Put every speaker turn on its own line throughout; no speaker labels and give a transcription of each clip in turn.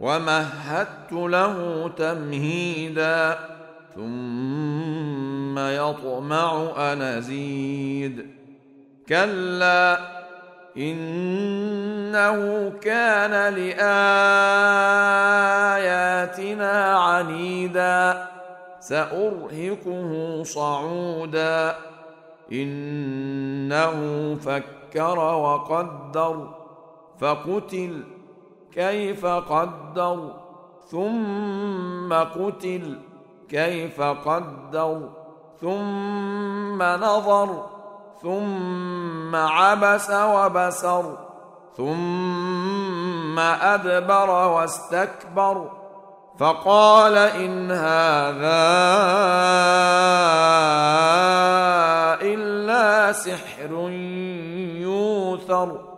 ومهدت له تمهيدا ثم يطمع أن أزيد. كلا إنه كان لآياتنا عنيدا. سأرهقه صعودا. إنه فكر وقدر فقتل كيف قدر؟ ثم قتل. كيف قدر؟ ثم نظر. ثم عبس وبسر. ثم أدبر واستكبر. فقال إن هذا إلا سحر يوثر.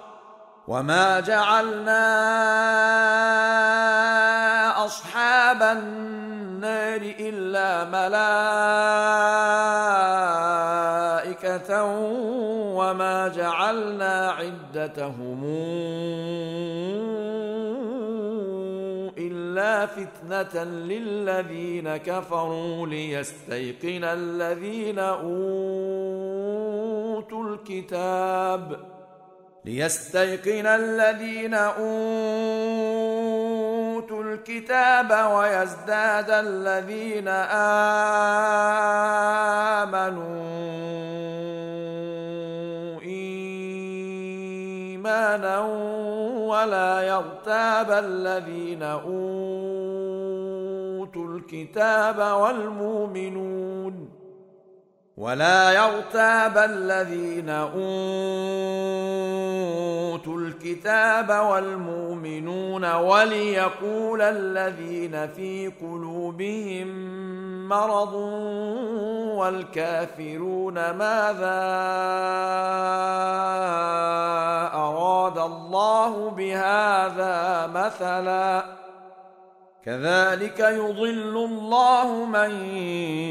وما جعلنا اصحاب النار الا ملائكه وما جعلنا عدتهم الا فتنه للذين كفروا ليستيقن الذين اوتوا الكتاب ليستيقن الذين أوتوا الكتاب ويزداد الذين آمنوا إيمانا ولا يرتاب الذين أوتوا الكتاب والمؤمنون ولا يرتاب الذين أوتوا الكتاب والمؤمنون وليقول الذين في قلوبهم مرض والكافرون ماذا أراد الله بهذا مثلا كذلك يضل الله من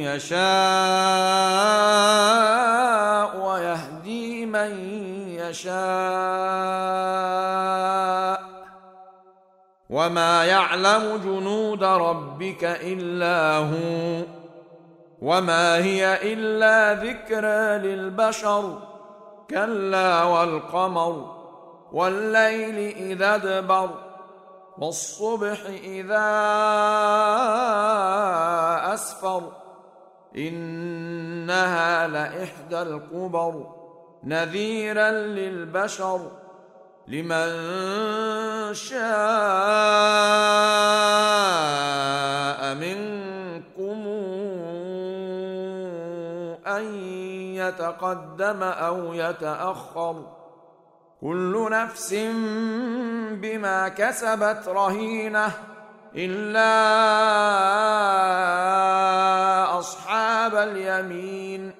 يشاء يشاء وما يعلم جنود ربك إلا هو وما هي إلا ذكرى للبشر كلا والقمر والليل إذا أدبر والصبح إذا أسفر إنها لإحدى الكبر نذيرا للبشر لمن شاء منكم أن يتقدم أو يتأخر. كل نفس بما كسبت رهينة إلا أصحاب اليمين.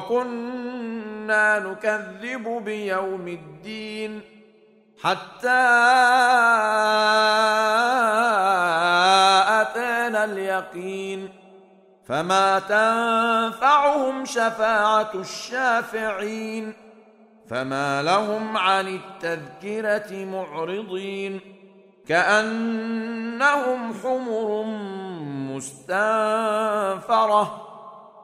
وكنا نكذب بيوم الدين حتى أتانا اليقين فما تنفعهم شفاعة الشافعين فما لهم عن التذكرة معرضين كأنهم حمر مستنفرة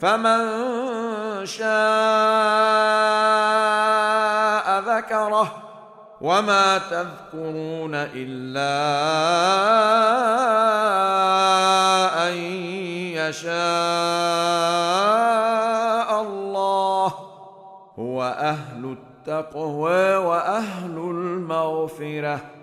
فمن شاء ذكره وما تذكرون إلا أن يشاء الله هو أهل التقوى وأهل المغفرة